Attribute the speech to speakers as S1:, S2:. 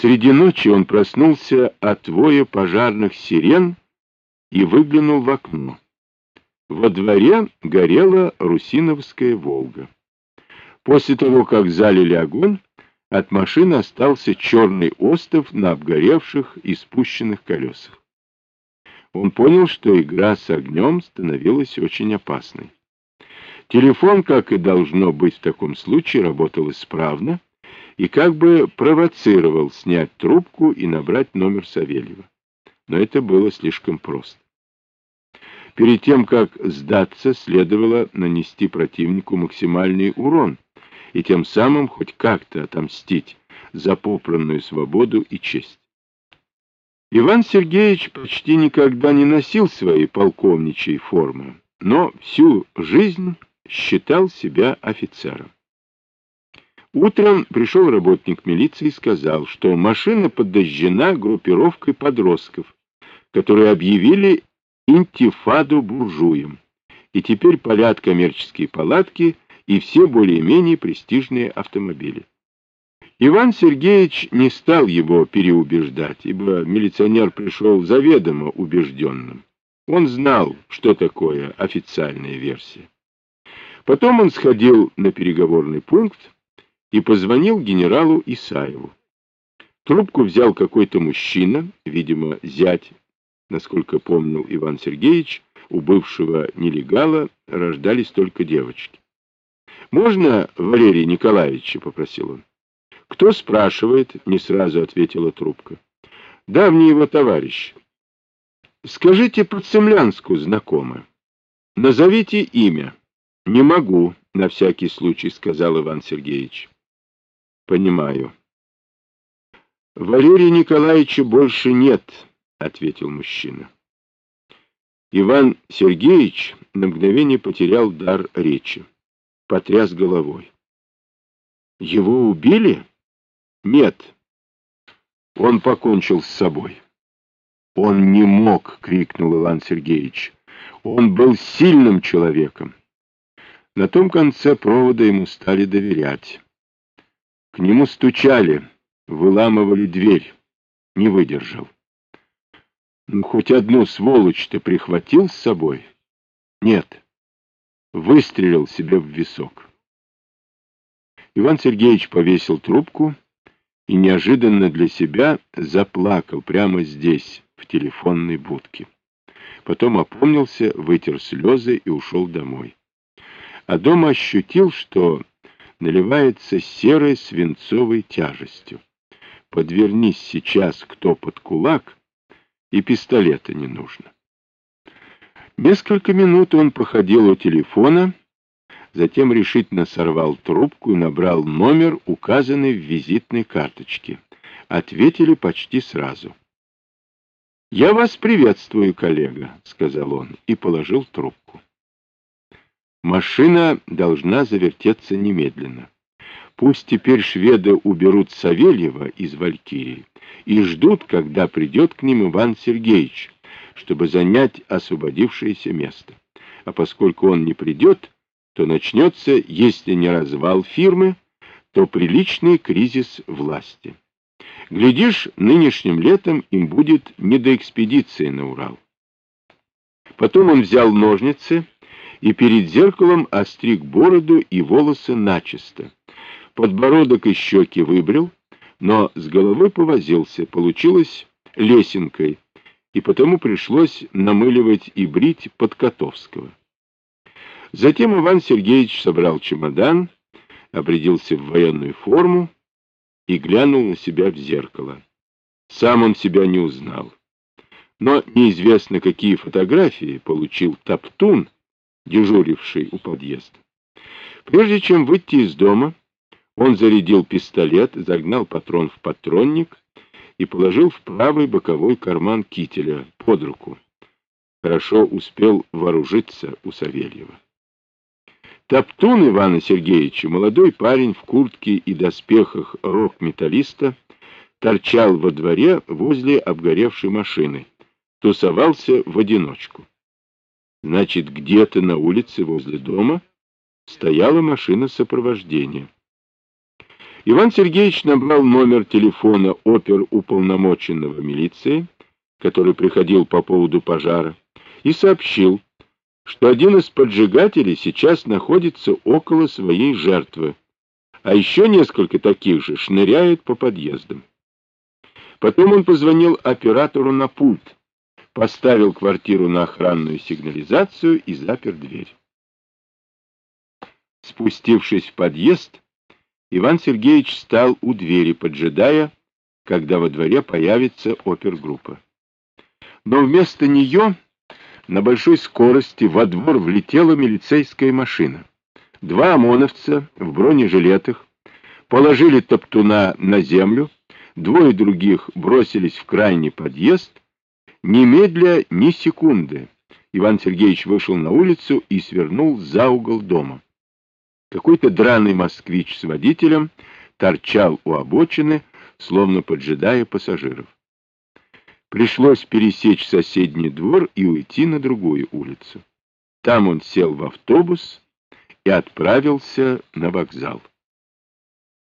S1: Среди ночи он проснулся от воя пожарных сирен и выглянул в окно. Во дворе горела Русиновская «Волга». После того, как залили огонь, от машины остался черный остов на обгоревших и спущенных колесах. Он понял, что игра с огнем становилась очень опасной. Телефон, как и должно быть в таком случае, работал исправно и как бы провоцировал снять трубку и набрать номер Савельева. Но это было слишком просто. Перед тем, как сдаться, следовало нанести противнику максимальный урон и тем самым хоть как-то отомстить за попранную свободу и честь. Иван Сергеевич почти никогда не носил свои полковничьей формы, но всю жизнь считал себя офицером. Утром пришел работник милиции и сказал, что машина подожжена группировкой подростков, которые объявили интифаду буржуям, и теперь палят коммерческие палатки и все более-менее престижные автомобили. Иван Сергеевич не стал его переубеждать, ибо милиционер пришел заведомо убежденным. Он знал, что такое официальная версия. Потом он сходил на переговорный пункт и позвонил генералу Исаеву. Трубку взял какой-то мужчина, видимо, зять Насколько помнил Иван Сергеевич, у бывшего нелегала рождались только девочки. «Можно Валерия Николаевича?» — попросил он. «Кто спрашивает?» — не сразу ответила трубка. «Давний его товарищ. Скажите по-цемлянску знакомо. Назовите имя». «Не могу», — на всякий случай сказал Иван Сергеевич. «Понимаю». «Валерия Николаевича больше нет», — ответил мужчина. Иван Сергеевич на мгновение потерял дар речи, потряс головой. «Его убили?» «Нет». Он покончил с собой. «Он не мог!» — крикнул Иван Сергеевич. «Он был сильным человеком». На том конце провода ему стали доверять. К нему стучали, выламывали дверь. Не выдержал. Ну, хоть одну сволочь ты прихватил с собой? Нет. Выстрелил себе в висок. Иван Сергеевич повесил трубку и неожиданно для себя заплакал прямо здесь, в телефонной будке. Потом опомнился, вытер слезы и ушел домой. А дома ощутил, что наливается серой свинцовой тяжестью. Подвернись сейчас кто под кулак — и пистолета не нужно. Несколько минут он походил у телефона, затем решительно сорвал трубку и набрал номер, указанный в визитной карточке. Ответили почти сразу. «Я вас приветствую, коллега», — сказал он и положил трубку. Машина должна завертеться немедленно. Пусть теперь шведы уберут Савельева из Валькирии и ждут, когда придет к ним Иван Сергеевич, чтобы занять освободившееся место. А поскольку он не придет, то начнется, если не развал фирмы, то приличный кризис власти. Глядишь, нынешним летом им будет не до экспедиции на Урал. Потом он взял ножницы и перед зеркалом остриг бороду и волосы начисто. Подбородок и щеки выбрил, но с головой повозился, получилось лесенкой, и потому пришлось намыливать и брить Подкотовского. Затем Иван Сергеевич собрал чемодан, обрядился в военную форму и глянул на себя в зеркало. Сам он себя не узнал. Но неизвестно, какие фотографии получил Топтун, дежуривший у подъезда. Прежде чем выйти из дома, он зарядил пистолет, загнал патрон в патронник и положил в правый боковой карман кителя под руку. Хорошо успел вооружиться у Савельева. Топтун Ивана Сергеевича, молодой парень в куртке и доспехах рок-металлиста, торчал во дворе возле обгоревшей машины, тусовался в одиночку. Значит, где-то на улице возле дома стояла машина сопровождения. Иван Сергеевич набрал номер телефона оперуполномоченного милиции, который приходил по поводу пожара, и сообщил, что один из поджигателей сейчас находится около своей жертвы, а еще несколько таких же шныряют по подъездам. Потом он позвонил оператору на пульт, поставил квартиру на охранную сигнализацию и запер дверь. Спустившись в подъезд, Иван Сергеевич стал у двери, поджидая, когда во дворе появится опергруппа. Но вместо нее на большой скорости во двор влетела милицейская машина. Два ОМОНовца в бронежилетах положили топтуна на землю, двое других бросились в крайний подъезд. Немедля ни секунды Иван Сергеевич вышел на улицу и свернул за угол дома. Какой-то драный москвич с водителем торчал у обочины, словно поджидая пассажиров. Пришлось пересечь соседний двор и уйти на другую улицу. Там он сел в автобус и отправился на вокзал.